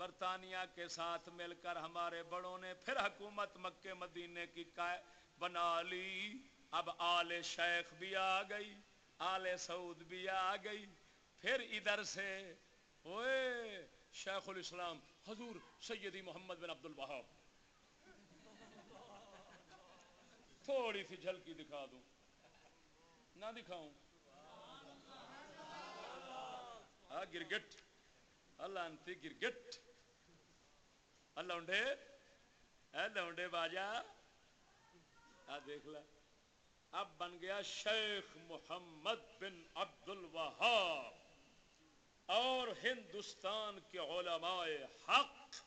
برطانیہ کے ساتھ مل کر ہمارے بڑوں نے پھر حکومت مکے مدینے کی بنا لی۔ اب آل شیخ بھی آ گئی، آل سعود بھی آ گئی۔ پھر ادھر سے اوے شیخ الاسلام، حضور سیدی محمد بن عبد الوہاب۔ تھوڑی سی جھلکی دکھا دوں۔ نہ دکھاؤں۔ ہاں گرگٹ۔ اللہ انتی گرگٹ۔ لونڈے اے لونڈے باجا آ دیکھ ل اب بن گیا شیخ محمد بن عبد الوہاب اور ہندوستان کے علماء حق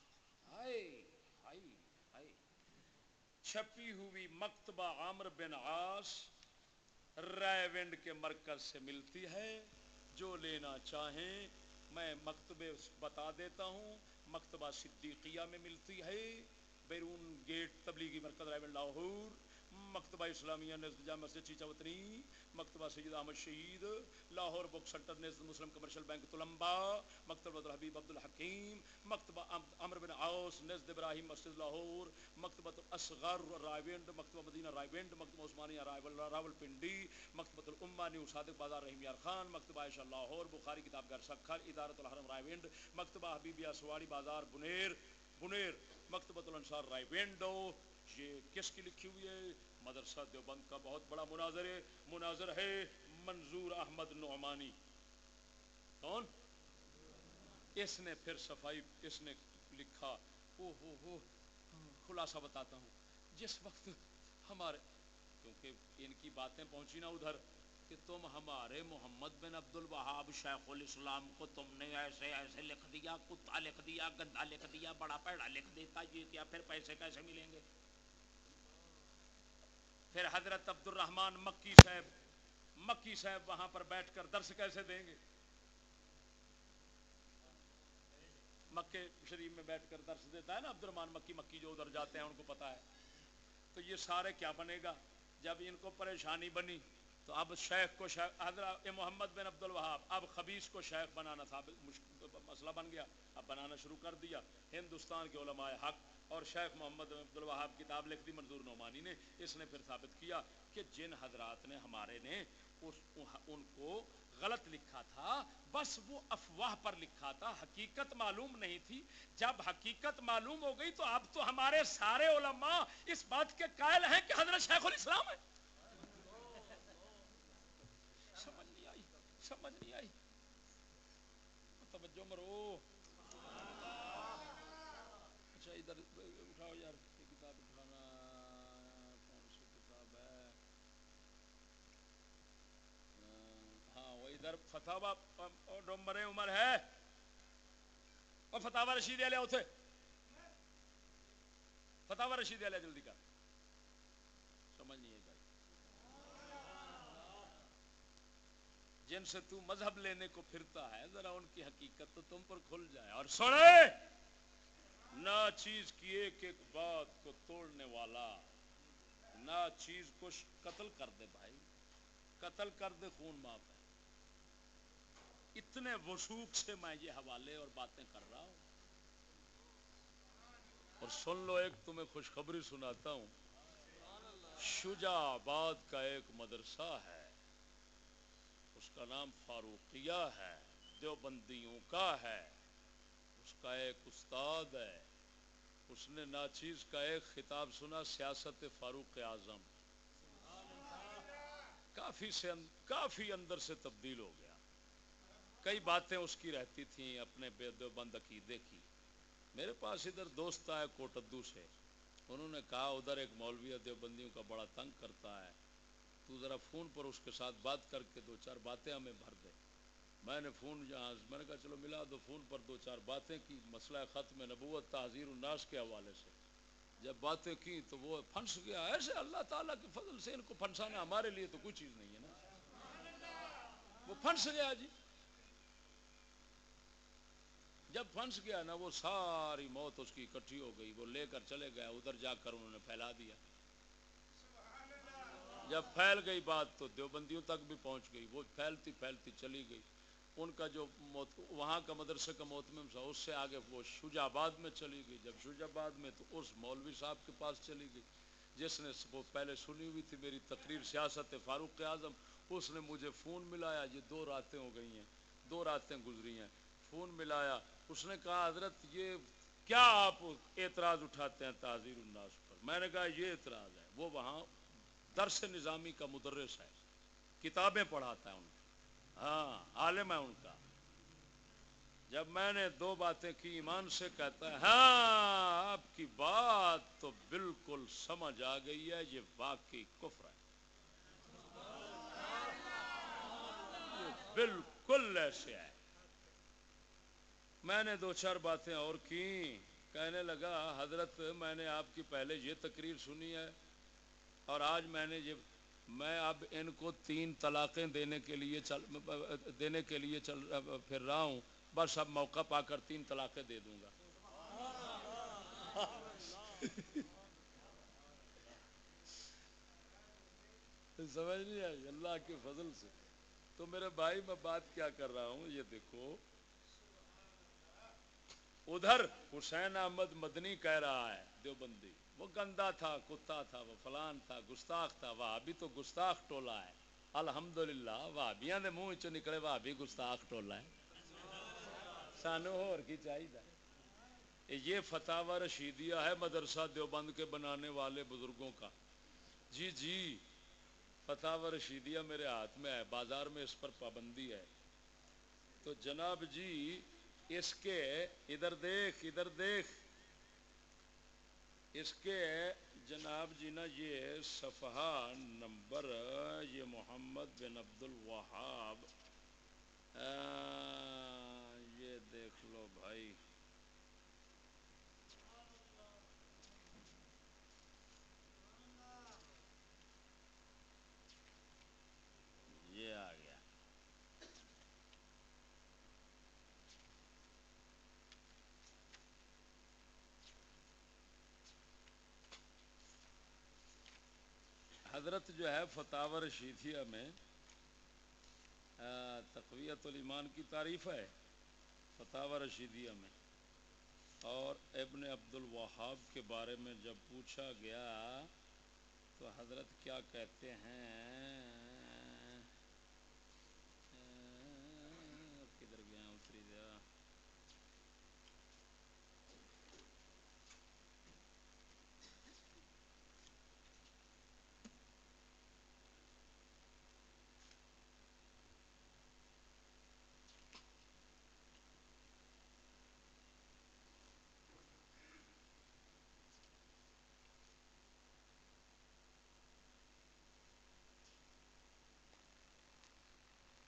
چھپی ہوئی مکتبہ عامر بن عاص رائے ونڈ کے مرکز سے ملتی ہے جو لینا چاہیں میں مکتبے بتا دیتا ہوں مکتبہ صدیقیہ میں ملتی ہے بیرون گیٹ تبلیغی مرکز رائے لاہور مکتبہ اسلامیہ نزد جامع مسجد چیچا وطنی، مکتبہ سید احمد شہید، لاہور بک سنٹر نزد مسلم کمرشل بینک تلمبا مکتبہ حبیب عبد الحکیم، مکتبہ عمر بن عوس نزد ابراہیم مسجد لاہور، مکتبہ اصغر رائیونڈ مکتبہ مدینہ رائیونڈ مکتبہ عثمانیہ راول پنڈی مکتبہ الامہ نیو صادق بازار رحیم یار خان، مکتبہ عائشہ لاہور، بخاری کتاب گھر سکھر ادارت الحرم رائیونڈ مکتبہ حبیبیہ سواڑی بازار بنیر بنیر مکتبہ الانصار رائیونڈو یہ کس کی لکھی ہوئی ہے؟ مدرسہ دیوبند کا بہت بڑا مناظر ہے مناظر ہے منظور احمد نعمانی۔ کون؟ اس نے پھر صفائی، اس نے لکھا۔ او ہو ہو خلاصہ بتاتا ہوں۔ جس وقت ہمارے، کیونکہ ان کی باتیں پہنچی نا ادھر، کہ تم ہمارے محمد بن عبد الوہاب شیخ الاسلام کو تم نے ایسے ایسے لکھ دیا، کتا لکھ دیا، گندا لکھ دیا، بڑا پیڑا لکھ دیتا، یہ کیا پھر پیسے کیسے ملیں گے؟ پھر حضرت عبد الرحمان مکی صاحب مکی صاحب وہاں پر بیٹھ کر درس کیسے دیں گے؟ مکے شریف میں بیٹھ کر درس دیتا ہے نا عبد الرحمان مکی مکی جو ادھر جاتے ہیں ان کو پتا ہے۔ تو یہ سارے کیا بنے گا؟ جب ان کو پریشانی بنی تو اب شیخ کو شیخ، حضرت محمد بن عبد الوہاب اب خبیص کو شیخ بنانا تھا مسئلہ بن گیا۔ اب بنانا شروع کر دیا۔ ہندوستان کے علماء حق اور شیخ محمد عبد الوہاب کتاب لکھ دی منظور نعمانی نے، اس نے پھر ثابت کیا کہ جن حضرات نے ہمارے نے اس ان کو غلط لکھا تھا، بس وہ افواہ پر لکھا تھا، حقیقت معلوم نہیں تھی۔ جب حقیقت معلوم ہو گئی تو اب تو ہمارے سارے علماء اس بات کے قائل ہیں کہ حضرت شیخ الاسلام ہے سمجھ نہیں آئی، سمجھ نہیں آئی۔ توجہ مرو۔ ادھر، اٹھاؤ یار، یہ کتاب اٹھانا، کون سی کتاب ہے؟ ہاں وہ ادھر فتح ڈومبر عمر ہے، اور فتح رشید لیا اتنے فتح رشید لیا جلدی کر۔ سمجھ نہیں ہے بھائی۔ جن سے تو مذہب لینے کو پھرتا ہے، ذرا ان کی حقیقت تو تم پر کھل جائے۔ اور سنے نہ چیز کی ایک ایک بات کو توڑنے والا نہ چیز کو قتل کر دے بھائی، قتل کر دے خون معاف ہے۔ اتنے وسوخ سے میں یہ حوالے اور باتیں کر رہا ہوں۔ اور سن لو، ایک تمہیں خوشخبری سناتا ہوں۔ شجا آباد کا ایک مدرسہ ہے۔ اس کا نام فاروقیہ ہے، دیوبندیوں کا ہے۔ کا ایک استاد ہے، اس نے ناچیز کا ایک خطاب سنا، سیاست فاروق اعظم۔ کافی سے کافی اندر سے تبدیل ہو گیا۔ کئی باتیں اس کی رہتی تھیں، اپنے بے دیوبند عقیدے کی۔ میرے پاس ادھر دوست آئے کوٹدو سے۔ انہوں نے کہا، ادھر ایک مولوی دیوبندیوں کا بڑا تنگ کرتا ہے۔ تو ذرا فون پر اس کے ساتھ بات کر کے دو چار باتیں ہمیں بھر دے۔ میں نے فون جہاں میں نے کہا چلو ملا دو فون پر دو چار باتیں کی، مسئلہ ختم نبوت، تحذیر الناس کے حوالے سے۔ جب باتیں کی تو وہ پھنس گیا۔ ایسے اللہ تعالیٰ کے فضل سے ان کو پھنسانا ہمارے لیے تو کوئی چیز نہیں ہے نا۔ وہ پھنس گیا جی۔ جب پھنس گیا نا وہ ساری موت اس کی اکٹھی ہو گئی۔ وہ لے کر چلے گئے، ادھر جا کر انہوں نے پھیلا دیا۔ جب پھیل گئی بات تو دیوبندیوں تک بھی پہنچ گئی۔ وہ پھیلتی پھیلتی چلی گئی۔ ان کا جو موت، وہاں کا مدرسے کا محتمم تھا، اس سے آگے وہ شجا آباد میں چلی گئی۔ جب شجا آباد میں تو اس مولوی صاحب کے پاس چلی گئی۔ جس نے وہ پہلے سنی ہوئی تھی میری تقریر سیاست فاروق اعظم، اس نے مجھے فون ملایا، یہ دو راتیں ہو گئی ہیں، دو راتیں گزری ہیں۔ فون ملایا، اس نے کہا، حضرت، یہ کیا آپ اعتراض اٹھاتے ہیں تعزیر الناس پر؟ میں نے کہا، یہ اعتراض ہے، وہ وہاں درس نظامی کا مدرس ہے، کتابیں پڑھاتا ہے ان ہاں عالم ہے ان کا۔ جب میں نے دو باتیں کی ایمان سے، کہتا ہے ہاں آپ کی بات تو بالکل سمجھ آ گئی ہے، یہ واقعی کفر ہے۔ بالکل ایسے ہے۔ میں نے دو چار باتیں اور کی۔ کہنے لگا، حضرت، میں نے آپ کی پہلے یہ تقریر سنی ہے اور آج میں نے یہ میں اب ان کو تین طلاقیں دینے کے لیے چل، دینے کے لیے چل، پھر رہا ہوں۔ بس اب موقع پا کر تین طلاقیں دے دوں گا۔ سمجھ نہیں آئی؟ اللہ کے فضل سے۔ تو میرے بھائی، میں بات کیا کر رہا ہوں؟ یہ دیکھو۔ ادھر حسین احمد مدنی کہہ رہا ہے، دیوبندی۔ وہ گندا تھا، کتا تھا، وہ فلان تھا، گستاخ تھا وہ ابھی تو گستاخ ٹولا ہے۔ الحمدللہ، وہابیاں دے منہ چ نکلے، وہابی گستاخ ٹولا ہے۔ سانو ہور کی چاہیے یہ فتح رشیدیہ ہے مدرسہ دیوبند کے بنانے والے بزرگوں کا۔ جی جی فتح رشیدیہ میرے ہاتھ میں ہے، بازار میں اس پر پابندی ہے۔ تو جناب جی اس کے، ادھر دیکھ ادھر دیکھ۔ اس کے جناب جی نا یہ صفحہ نمبر، یہ محمد بن عبد الوہاب یہ دیکھ لو بھائی یہ آ گیا حضرت جو ہے فتح رشیدیہ میں تقویت الایمان کی تعریف ہے فتح رشیدیہ میں۔ اور ابن عبد الوہاب کے بارے میں جب پوچھا گیا تو حضرت کیا کہتے ہیں کدھر گیا اتری دیا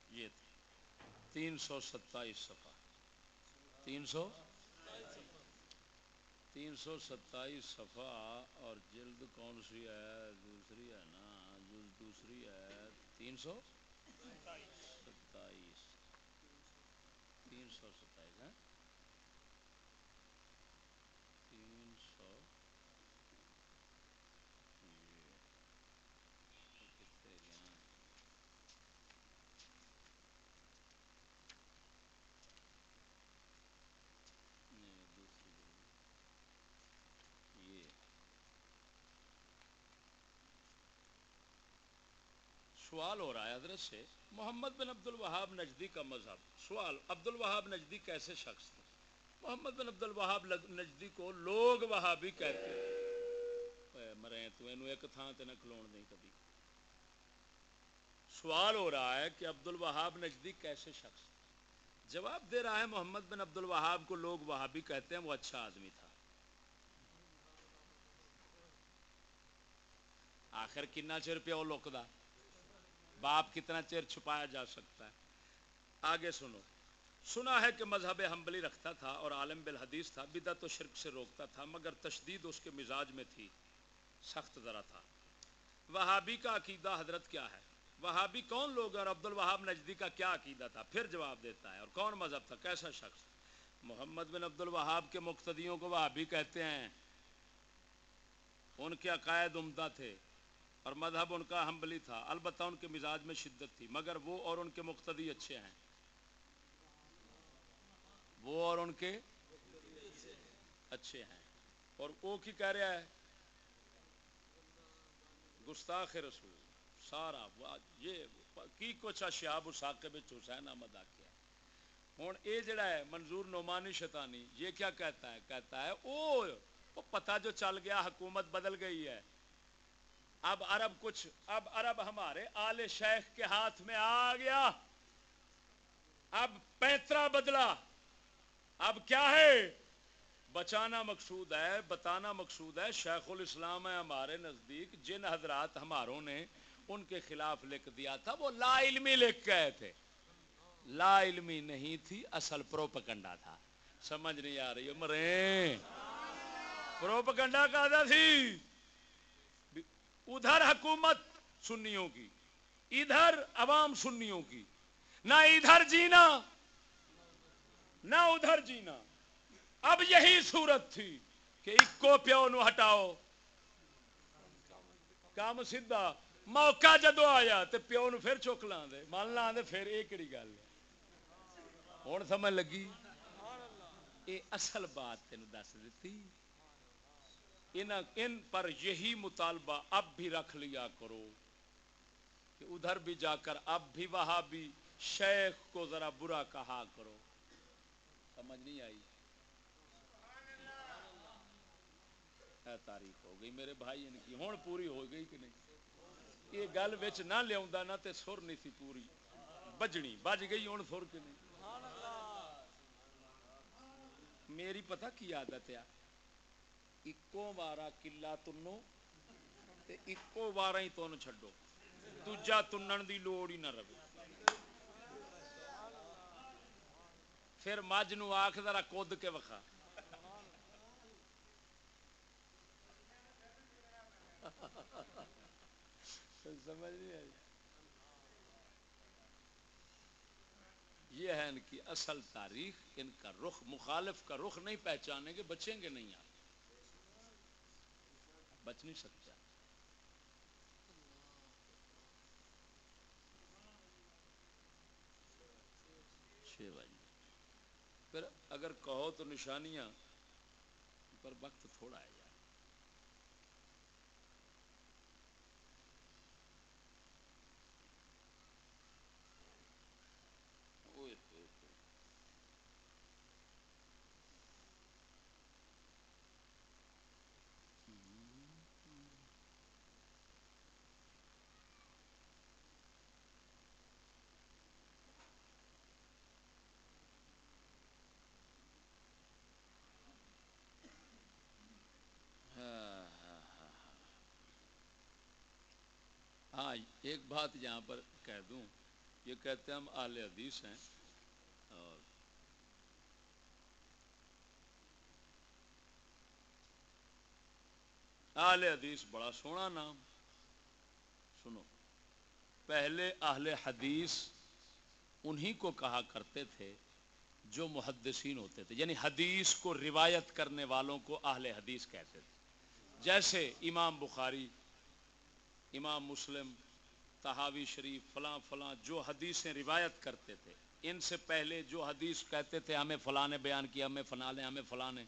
یہ تین سو ستائیس صفحہ۔ تین سو؟ تین سو ستائیس صفحہ اور جلد کون سی ہے؟ دوسری ہے نا۔ جلد دوسری ہے۔ تین سو؟ ستائیس تین سو ستائیس ہے تین سو سوال ہو رہا ہے حضرت سے، محمد بن عبد الوہاب نجدی کا مذہب۔ سوال، عبد الوہاب نجدی کیسے شخص تھے؟ محمد بن عبد الوہاب نجدی کو لوگ وہابی کہتے ہیں۔ مرے، تو اینو ایک تھان تے نہ کھلون نہیں کبھی۔ سوال ہو رہا ہے کہ عبد الوہاب نجدی کیسے شخص تھے؟ جواب دے رہا ہے محمد بن عبد الوہاب کو لوگ وہابی کہتے ہیں، وہ اچھا آدمی تھا۔ آخر کنا چر پیو لکدا؟ باپ کتنا چیر چھپایا جا سکتا ہے۔ آگے سنو۔ سنا ہے کہ مذہب حنبلی رکھتا تھا اور عالم بالحدیث تھا، بدعت و شرک سے روکتا تھا، مگر تشدید اس کے مزاج میں تھی۔ سخت ذرا تھا۔ وہابی کا عقیدہ حضرت کیا ہے؟ وہابی کون لوگ اور عبد الوہاب نجدی کا کیا عقیدہ تھا؟ پھر جواب دیتا ہے۔ اور کون مذہب تھا؟ کیسا شخص؟ محمد بن عبد الوہاب کے مقتدیوں کو وہابی کہتے ہیں۔ ان کے عقائد عمدہ تھے۔ اور مذہب ان کا حنبلی تھا، البتہ ان کے مزاج میں شدت تھی، مگر وہ اور ان کے مقتدی اچھے ہیں۔ وہ اور ان کے اچھے ہیں۔ اور وہ کی کہہ رہا ہے؟ گستاخ رسول، سارا یہ کی کچھ اشیاب اساقب حسین احمد آکیا ہوں یہ جڑا ہے، منظور نعمانی شیطانی، یہ کیا کہتا ہے؟ کہتا ہے او پتہ جو چل گیا، حکومت بدل گئی ہے۔ اب عرب کچھ اب عرب ہمارے آل شیخ کے ہاتھ میں آ گیا۔ اب پینترا بدلا۔ اب کیا ہے؟ بچانا مقصود ہے، بتانا مقصود ہے۔ شیخ الاسلام ہے ہمارے نزدیک۔ جن حضرات ہماروں نے ان کے خلاف لکھ دیا تھا، وہ لا علمی لکھ گئے تھے۔ لا علمی نہیں تھی، اصل پروپکنڈا تھا۔ سمجھ نہیں آ رہی مرے پروپکنڈا کا تھی؟ ادھر حکومت سنیوں کی، ادھر عوام سنیوں کی، نہ ادھر جینا، نہ ادھر جینا۔ اب یہی صورت تھی کہ اکو پیو نو ہٹاؤ۔ کام سیدھا۔ موقع جدو آیا تو پیو نو پھر چک لا دے مان لا دے پھر یہ کہڑی گل ہے؟ ہوں سمجھ لگی؟ یہ اصل بات تین دس دیتی ان ان پر یہی مطالبہ اب بھی رکھ لیا کرو کہ ادھر بھی جا کر اب بھی وہاں بھی شیخ کو ذرا برا کہا کرو۔ سمجھ نہیں آئی؟ تاریخ ہو گئی میرے بھائی، ان کی ہوں پوری ہو گئی کہ نہیں؟ یہ گل بچ نہ لیا نہ تے سر نہیں تھی پوری۔ بجنی، بج گئی ہوں سر کہ نہیں؟ میری پتہ کی عادت ہے؟ اکو وارا کلا تنو تے اکو وارا ہی تن چھڈو دوجا تنن دی لوڑ ہی نہ رہے پھر مجھ نو آخ ذرا کد کے وکھا سمجھ نہیں آئی یہ ہے ان کی اصل تاریخ ان کا رخ مخالف کا رخ نہیں پہچانے گے بچیں گے نہیں آپ۔ بچ نہیں سکتا۔ چھ بجے۔ پھر اگر کہو تو نشانیاں پر وقت تھوڑا ہے۔ ہاں ایک بات یہاں پر کہہ دوں، یہ کہتے ہیں ہم آل حدیث ہیں اور آل حدیث بڑا سونا نام، سنو، پہلے اہل حدیث انہی کو کہا کرتے تھے جو محدثین ہوتے تھے یعنی حدیث کو روایت کرنے والوں کو اہل حدیث کہتے تھے۔ جیسے امام بخاری، امام مسلم تحاوی شریف، فلاں فلاں جو حدیثیں روایت کرتے تھے۔ ان سے پہلے جو حدیث کہتے تھے، ہمیں فلاں نے بیان کیا، ہمیں فلاں نے، ہمیں فلاں نے۔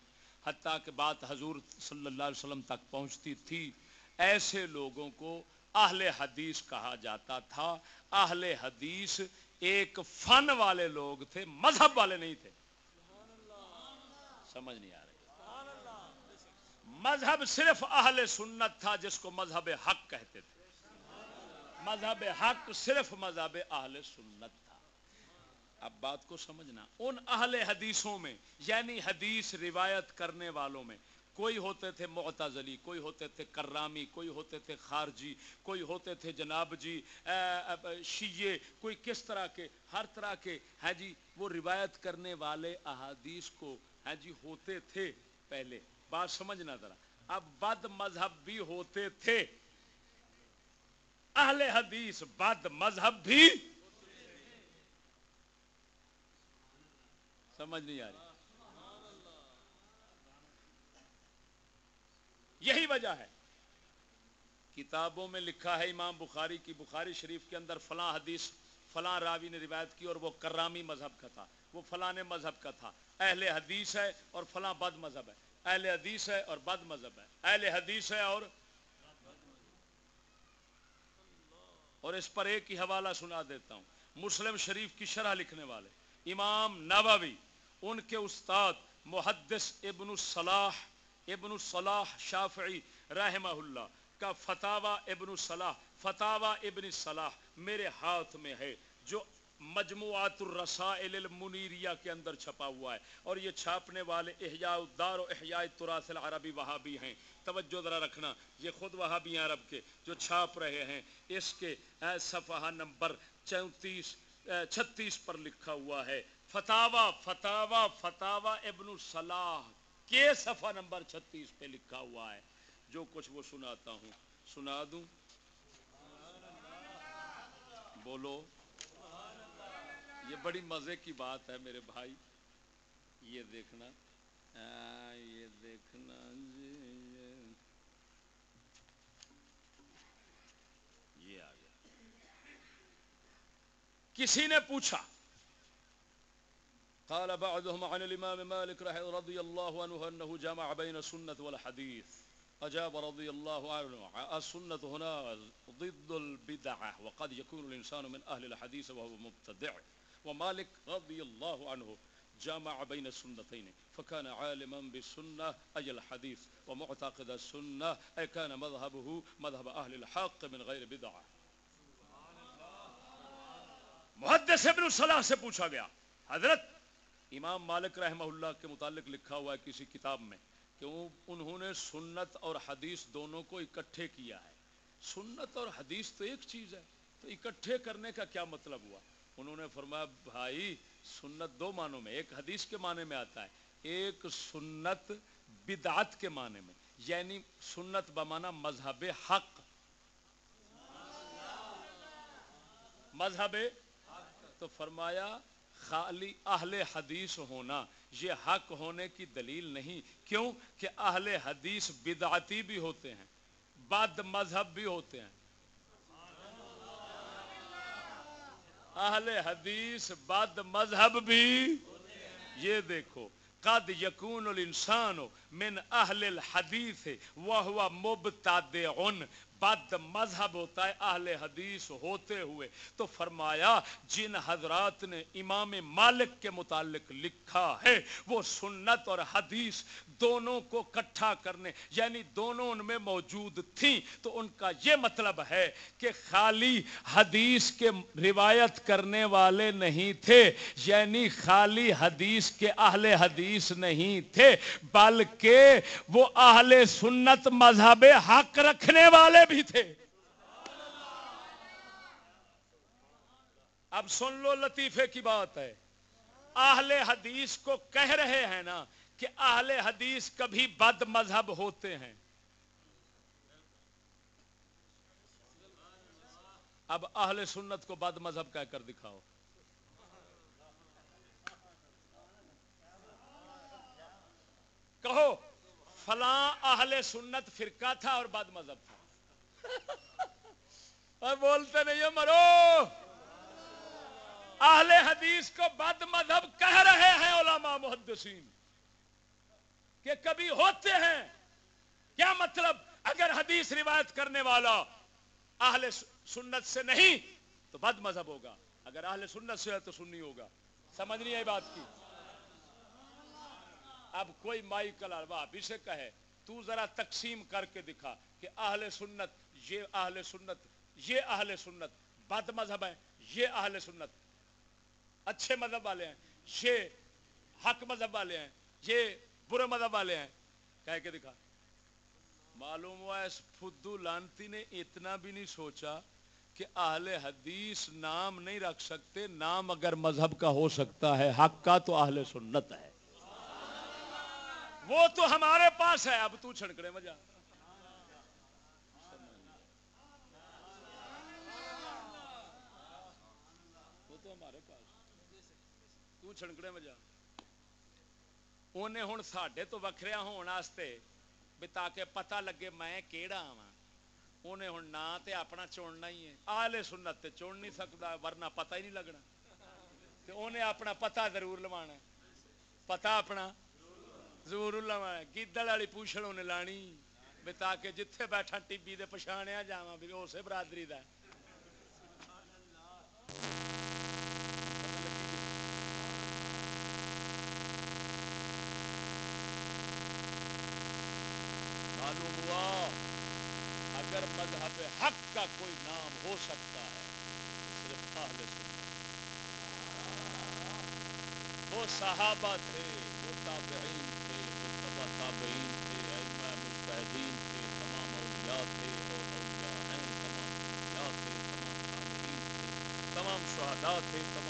حتیٰ کہ بات حضور صلی اللہ علیہ وسلم تک پہنچتی تھی۔ ایسے لوگوں کو اہل حدیث کہا جاتا تھا۔ اہل حدیث ایک فن والے لوگ تھے، مذہب والے نہیں تھے۔ سمجھ نہیں آ رہی۔ مذہب صرف اہل سنت تھا جس کو مذہب حق کہتے تھے۔ مذہب حق صرف مذہب اہل سنت تھا۔ اب بات کو سمجھنا، ان اہل حدیثوں میں یعنی حدیث روایت کرنے والوں میں، کوئی ہوتے تھے معتزلی کوئی ہوتے تھے کرامی، کوئی ہوتے تھے خارجی، کوئی ہوتے تھے جناب جی شیعے کوئی کس طرح کے، ہر طرح کے ہے جی وہ روایت کرنے والے احادیث کو ہے جی ہوتے تھے پہلے۔ بات سمجھنا ذرا۔ اب بد مذہب بھی ہوتے تھے۔ اہل حدیث، بد مذہب بھی۔ سمجھ نہیں آ رہی۔ یہی وجہ ہے۔ کتابوں میں لکھا ہے امام بخاری کی، بخاری شریف کے اندر فلاں حدیث، فلاں راوی نے روایت کی اور وہ کرامی مذہب کا تھا۔ وہ فلاں مذہب کا تھا۔ اہل حدیث ہے اور فلاں بد مذہب ہے۔ اہل حدیث ہے اور بد مذہب ہے۔ اہل حدیث ہے اور اور اس پر ایک ہی حوالہ سنا دیتا ہوں۔ مسلم شریف کی شرح لکھنے والے، امام نووی، ان کے استاد محدث ابن الصلاح ابن الصلاح شافعی رحمہ اللہ کا فتح ابن الصلاح فتح ابن صلاح میرے ہاتھ میں ہے، جو مجموعات الرسائل المنیریہ کے اندر چھپا ہوا ہے اور یہ چھاپنے والے احیاء الدار و احیاء التراث العربی وہابی ہیں۔ توجہ ذرا رکھنا، یہ خود وہابی ہیں عرب کے جو چھاپ رہے ہیں۔ اس کے صفحہ نمبر چونتیس چھتیس پر لکھا ہوا ہے فتاوا فتاوا فتاوا ابن الصلاح کے صفحہ نمبر چھتیس پہ لکھا ہوا ہے۔ جو کچھ وہ سناتا ہوں، سنا دوں؟ بولو۔ یہ بڑی مزے کی بات ہے میرے بھائی۔ یہ دیکھنا۔ یہ دیکھنا جی یہ۔ آ گیا۔ کسی نے پوچھا۔ قال بعضهم عن الامام مالك رضي الله عنه انه جمع بين السنه والحديث اجاب رضي الله عنه السنه هنا ضد البدعه وقد يكون الانسان من اهل الحديث وهو مبتدع۔ ومالك رضي الله عنه جامع بين السنتين فكان عالما بالسنة أي الحديث ومعتقد السنة أي كان مذهبه مذهب أهل الحق من غير بدعة محدث ابن صلاح سے پوچھا گیا، حضرت امام مالک رحمہ اللہ کے متعلق لکھا ہوا ہے کسی کتاب میں کہ انہوں نے سنت اور حدیث دونوں کو اکٹھے کیا ہے۔ سنت اور حدیث تو ایک چیز ہے، تو اکٹھے کرنے کا کیا مطلب ہوا؟ انہوں نے فرمایا، بھائی، سنت دو معنوں میں، ایک حدیث کے معنی میں آتا ہے، ایک سنت بدعت کے معنی میں یعنی سنت بمانا مذہب حق۔ مذہب تو فرمایا، خالی اہل حدیث ہونا، یہ حق ہونے کی دلیل نہیں، کیوں؟ کہ اہل حدیث بدعتی بھی ہوتے ہیں، بد مذہب بھی ہوتے ہیں۔ اہل حدیث بد مذہب بھی یہ دیکھو، قد یکون الانسان من اہل الحدیث وہو مبتدعن بد مذہب ہوتا ہے، اہل حدیث ہوتے ہوئے۔ تو فرمایا، جن حضرات نے امام مالک کے متعلق لکھا ہے، وہ سنت اور حدیث دونوں کو کٹھا کرنے یعنی دونوں ان میں موجود تھیں۔ تو ان کا یہ مطلب ہے کہ خالی حدیث کے روایت کرنے والے نہیں تھے یعنی خالی حدیث کے اہل حدیث نہیں تھے، بلکہ وہ اہل سنت مذہب حق رکھنے والے بھی تھے۔ اب سن لو لطیفے کی بات ہے۔ اہل حدیث کو کہہ رہے ہیں نا کہ اہل حدیث کبھی بد مذہب ہوتے ہیں۔ اب اہل سنت کو بد مذہب کہہ کر دکھاؤ۔ کہو، فلاں اہل سنت فرقہ تھا اور بد مذہب تھا۔ اور بولتے نہیں ہو مرو! اہل حدیث کو بد مذہب کہہ رہے ہیں علماء محدثین کہ کبھی ہوتے ہیں۔ کیا مطلب؟ اگر حدیث روایت کرنے والا اہل سنت سے نہیں، تو بد مذہب ہوگا۔ اگر اہل سنت سے ہے تو سنی ہوگا۔ سمجھ نہیں آئی بات کی؟ اب کوئی مائی کلر بھی سے کہے، تو ذرا تقسیم کر کے دکھا کہ اہل سنت یہ اہل سنت، یہ اہل سنت، بد مذہب ہے یہ اہل سنت۔ اچھے مذہب والے ہیں، یہ حق مذہب والے ہیں، یہ برے مذہب والے ہیں۔ کہہ کے دکھا۔ معلوم ہوا اس فدو لانتی نے اتنا بھی نہیں سوچا کہ اہل حدیث نام نہیں رکھ سکتے، نام اگر مذہب کا ہو سکتا ہے، حق کا تو اہل سنت ہے۔ وہ تو ہمارے پاس ہے، اب تو چھڑکڑے مجھا چھڑکڑے میں جا انہیں ہوں ساڈے تو وکھریا ہونے بھی تاکہ پتہ لگے میں کیڑا ہاں انہیں ہوں نہ تے اپنا چننا ہی ہے آلے سنت تے چن نہیں سکتا ورنہ پتہ ہی نہیں لگنا تے انہیں اپنا پتہ ضرور لوانا پتا اپنا ضرور اللہ گیدڑ والی پوچھڑ انہیں لانی بھی تاکہ جتھے بیٹھا ٹی دے پچھاڑیا جا بھی اسے برادری دا معلوم ہوا اگر مذہب حق کا کوئی نام ہو سکتا ہے، صرف اہل سنت۔ وہ صحابہ تھے، وہ تابعین تھے، وہ تبا تابعین تھے، ائمہ مجتہدین تھے، تمام اولیاء تھے، اور اولیاء ہیں، تمام اولیاء تھے، تمام صالحین تھے، تمام شہداء تھے، تمام